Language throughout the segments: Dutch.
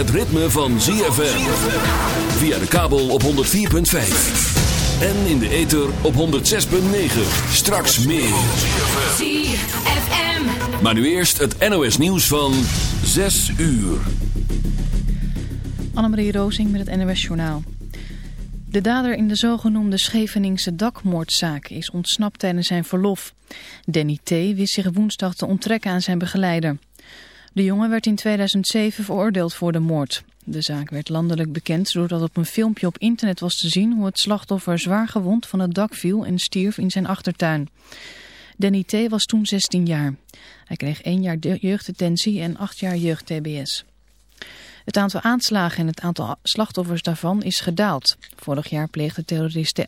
Het ritme van ZFM. Via de kabel op 104.5. En in de ether op 106.9. Straks meer. ZFM. Maar nu eerst het NOS nieuws van 6 uur. Annemarie Rozing met het NOS Journaal. De dader in de zogenoemde Scheveningse dakmoordzaak is ontsnapt tijdens zijn verlof. Danny T. wist zich woensdag te onttrekken aan zijn begeleider. De jongen werd in 2007 veroordeeld voor de moord. De zaak werd landelijk bekend doordat op een filmpje op internet was te zien hoe het slachtoffer zwaar gewond van het dak viel en stierf in zijn achtertuin. Danny T. was toen 16 jaar. Hij kreeg één jaar jeugddetentie en acht jaar jeugd-TBS. Het aantal aanslagen en het aantal slachtoffers daarvan is gedaald. Vorig jaar pleegden terroristen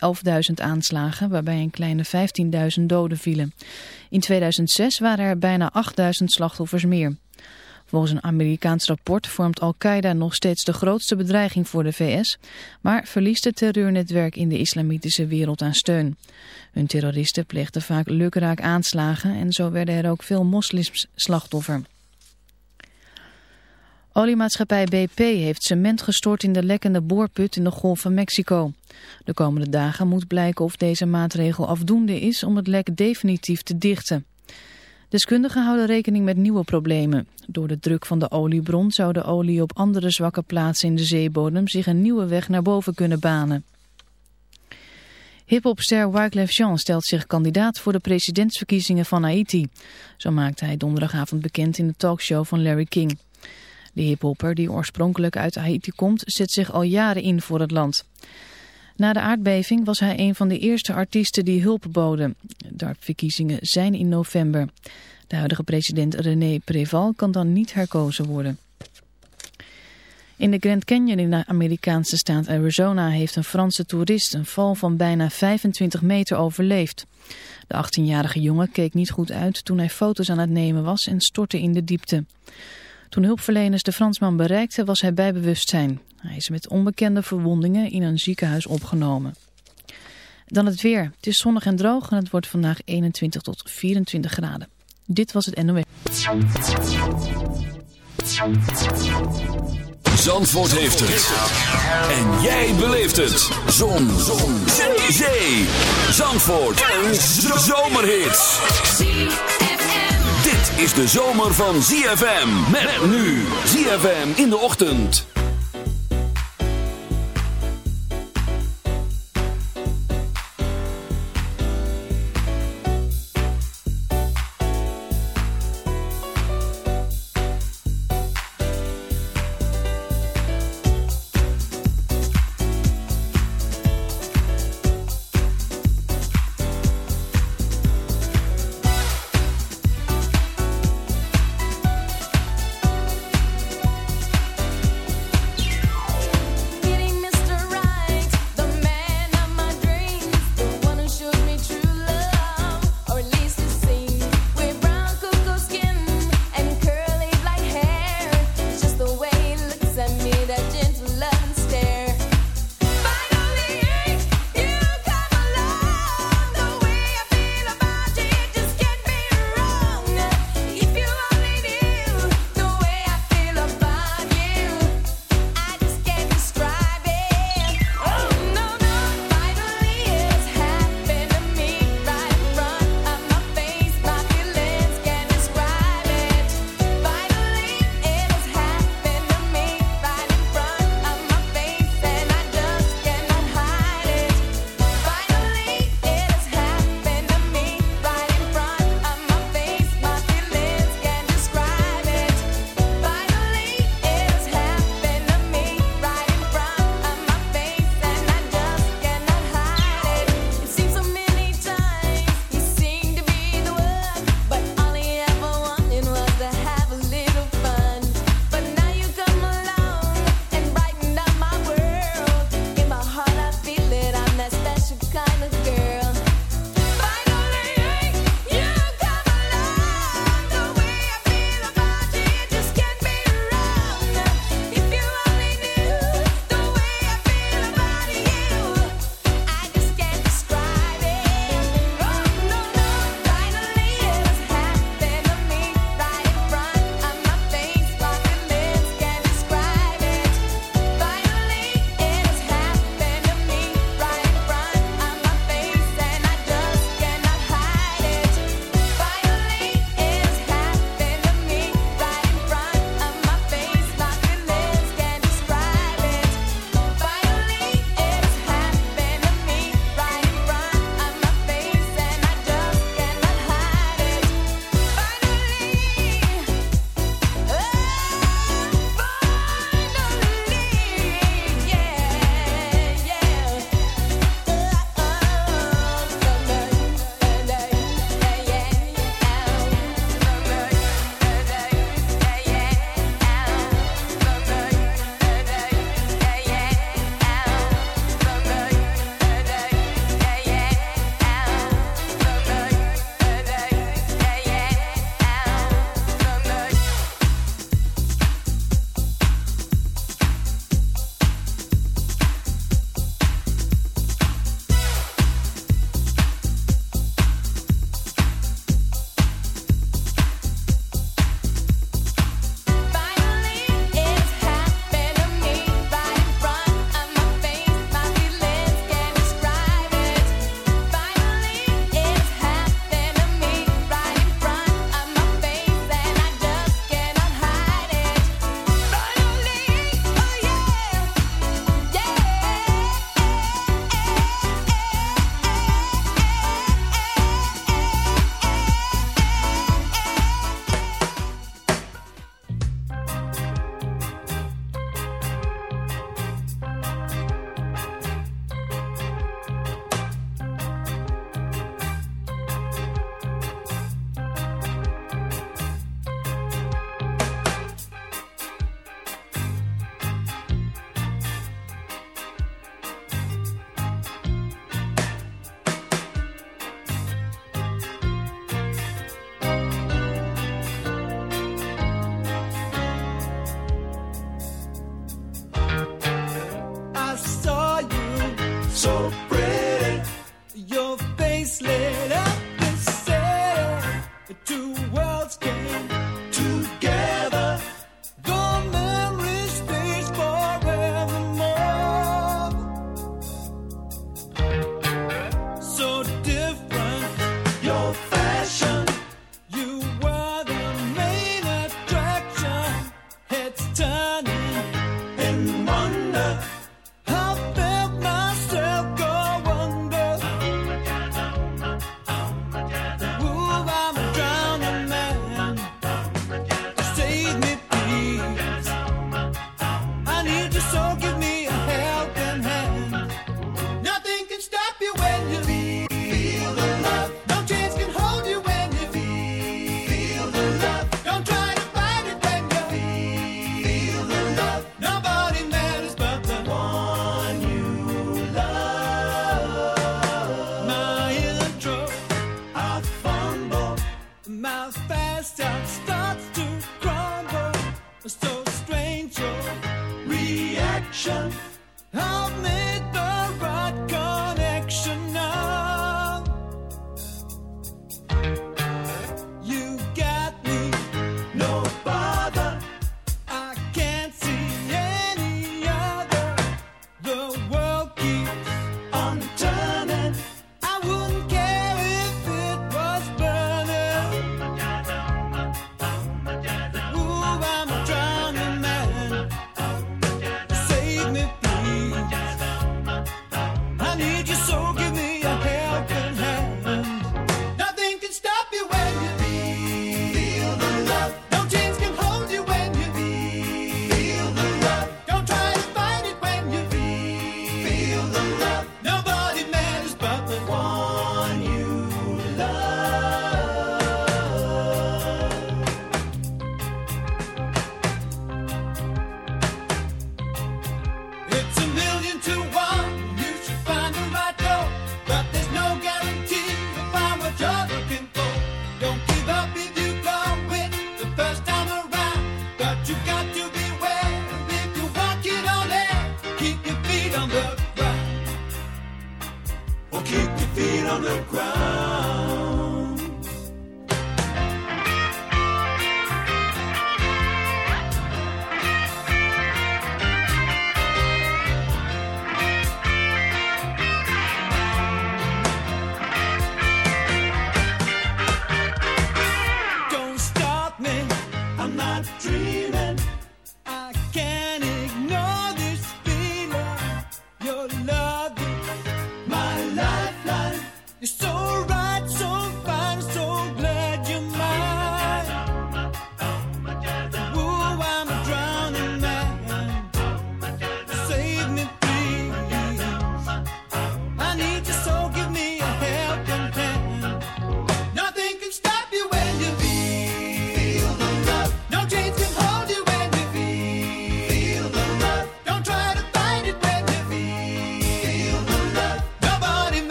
11.000 aanslagen, waarbij een kleine 15.000 doden vielen. In 2006 waren er bijna 8.000 slachtoffers meer. Volgens een Amerikaans rapport vormt Al-Qaeda nog steeds de grootste bedreiging voor de VS, maar verliest het terreurnetwerk in de islamitische wereld aan steun. Hun terroristen pleegden vaak lukraak aanslagen en zo werden er ook veel moslims slachtoffer. Oliemaatschappij BP heeft cement gestort in de lekkende boorput in de Golf van Mexico. De komende dagen moet blijken of deze maatregel afdoende is om het lek definitief te dichten. Deskundigen houden rekening met nieuwe problemen. Door de druk van de oliebron zou de olie op andere zwakke plaatsen in de zeebodem zich een nieuwe weg naar boven kunnen banen. Hip-hopster Wyclef Jean stelt zich kandidaat voor de presidentsverkiezingen van Haiti. Zo maakte hij donderdagavond bekend in de talkshow van Larry King. De hiphopper, die oorspronkelijk uit Haiti komt, zet zich al jaren in voor het land. Na de aardbeving was hij een van de eerste artiesten die hulp boden. De verkiezingen zijn in november. De huidige president René Preval kan dan niet herkozen worden. In de Grand Canyon in de Amerikaanse staat Arizona heeft een Franse toerist een val van bijna 25 meter overleefd. De 18-jarige jongen keek niet goed uit toen hij foto's aan het nemen was en stortte in de diepte. Toen hulpverleners de Fransman bereikten was hij bij bewustzijn. Hij is met onbekende verwondingen in een ziekenhuis opgenomen. Dan het weer. Het is zonnig en droog en het wordt vandaag 21 tot 24 graden. Dit was het NOS. Zandvoort heeft het. En jij beleeft het. Zon. Zon. Zee. Zandvoort. Een zomerhit. Dit is de zomer van ZFM. Met nu. ZFM in de ochtend.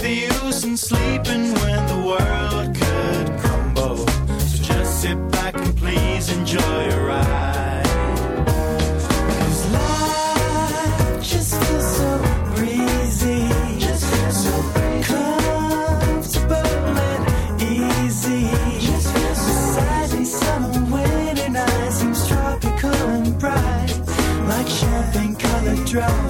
The use in sleeping when the world could crumble? So just sit back and please enjoy your ride. 'Cause life just feels so breezy. Just feels so comfortable and easy. Just feels so and summer winter night seems tropical and bright, like champagne colored drops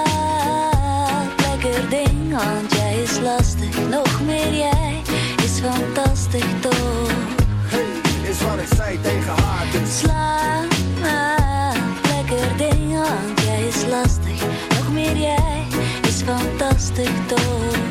Lekker ding, want jij is lastig. Nog meer jij is fantastisch toch? Hey, is wat ik zei tegen haar. Dus Slaap, lekker ding, want jij is lastig. Nog meer jij is fantastisch toch?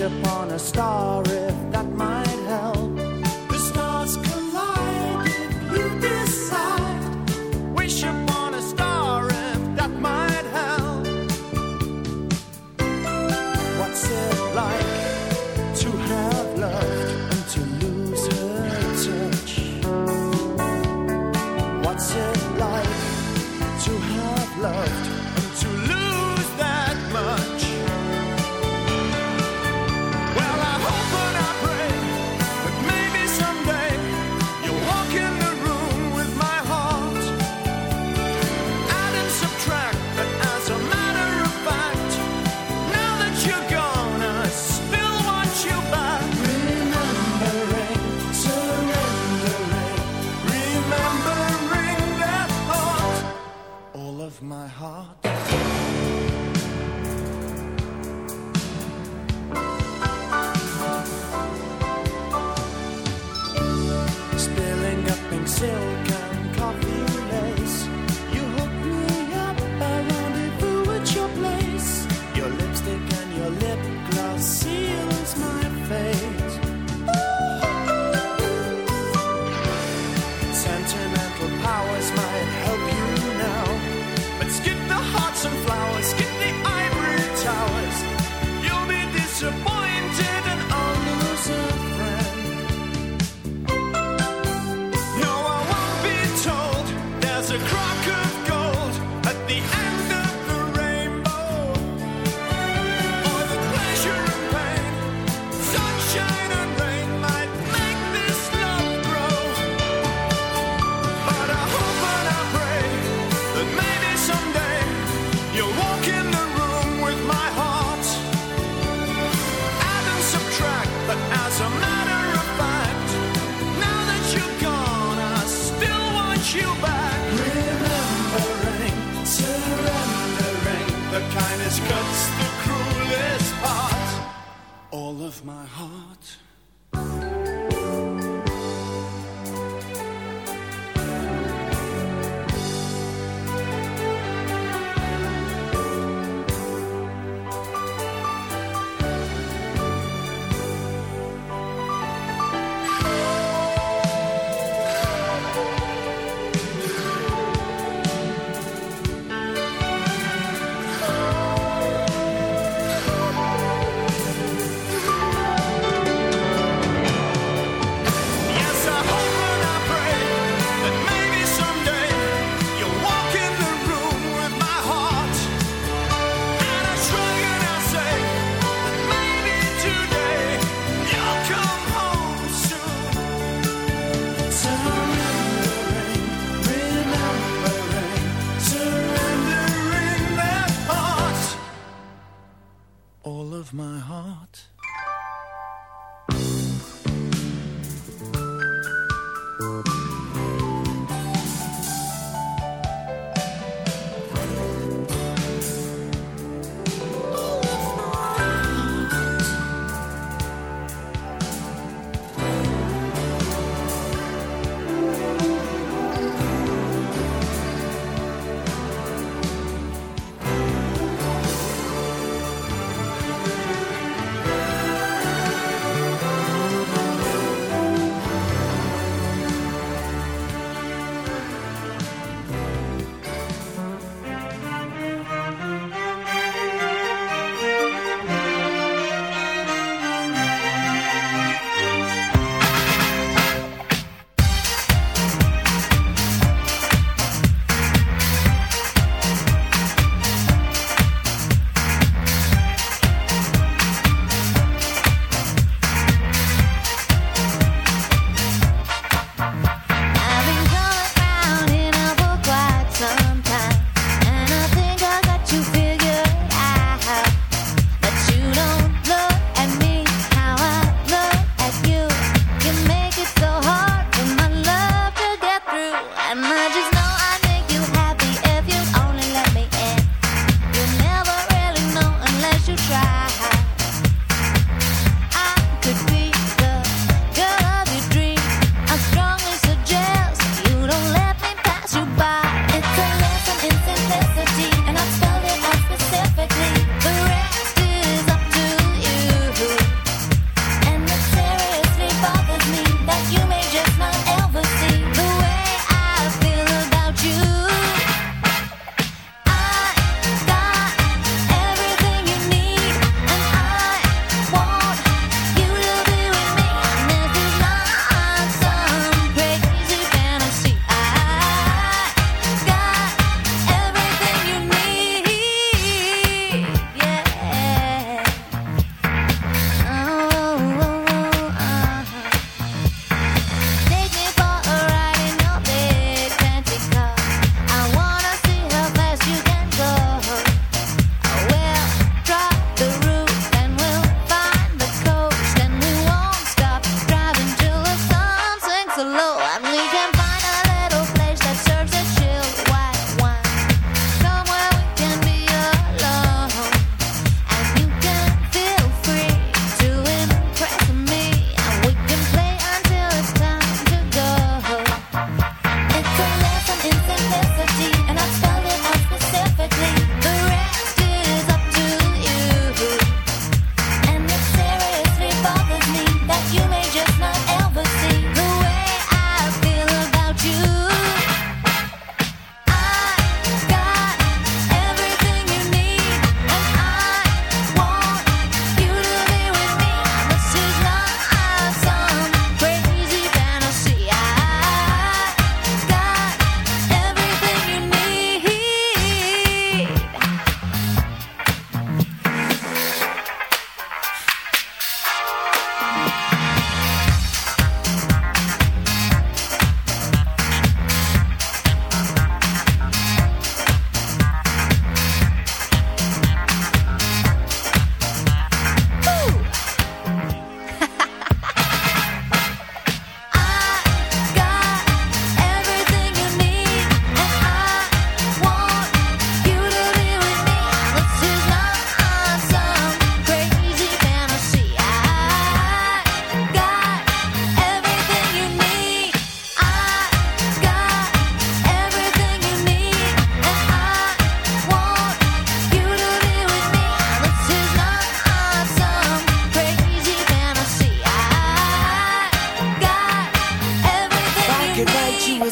Upon a star if cuts the cruelest part. All of my heart.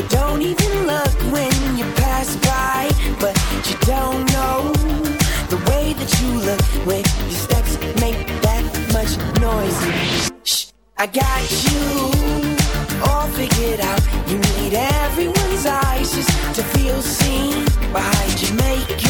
you don't even look when you pass by. But you don't know the way that you look when your steps make that much noise. Shh, I got you all figured out. You need everyone's eyes just to feel seen behind your makeup.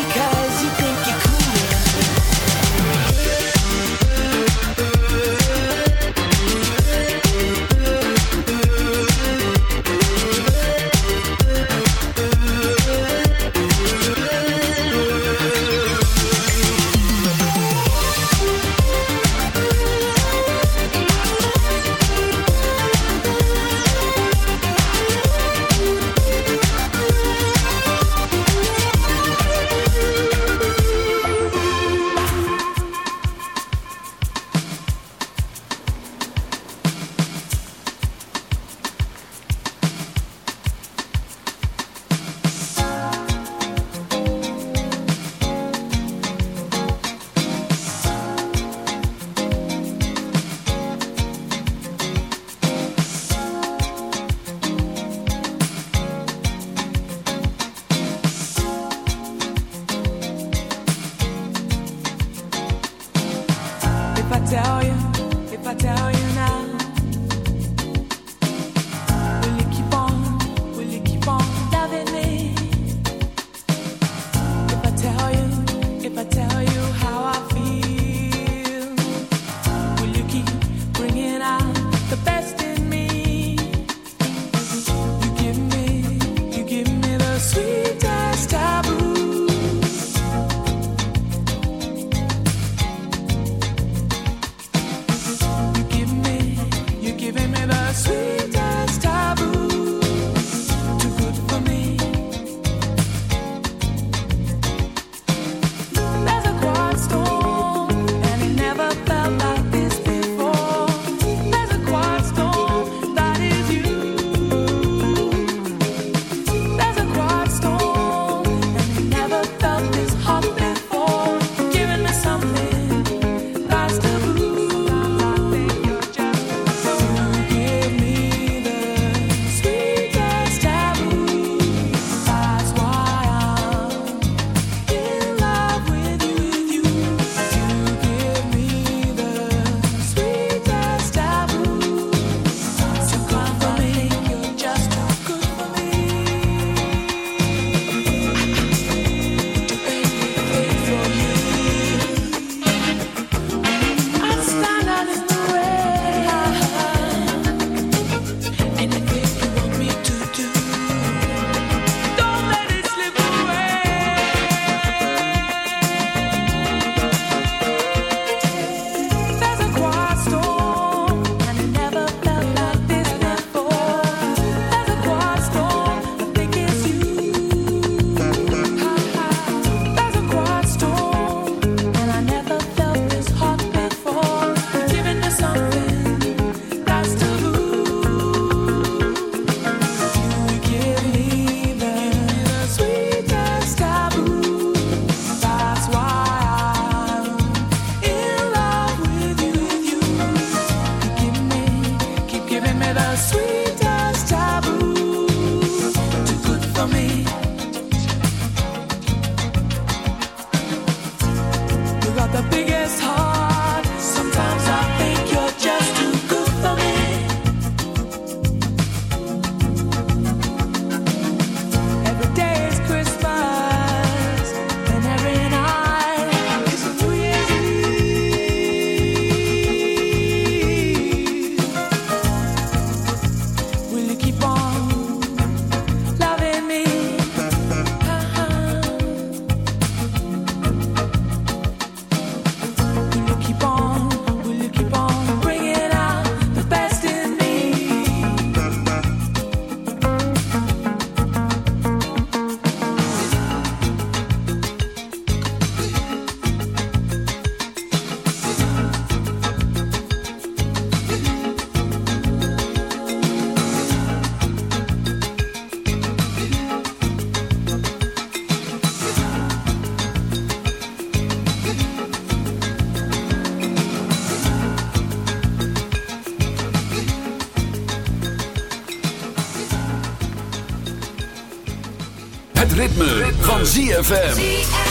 ritme, van ZFM.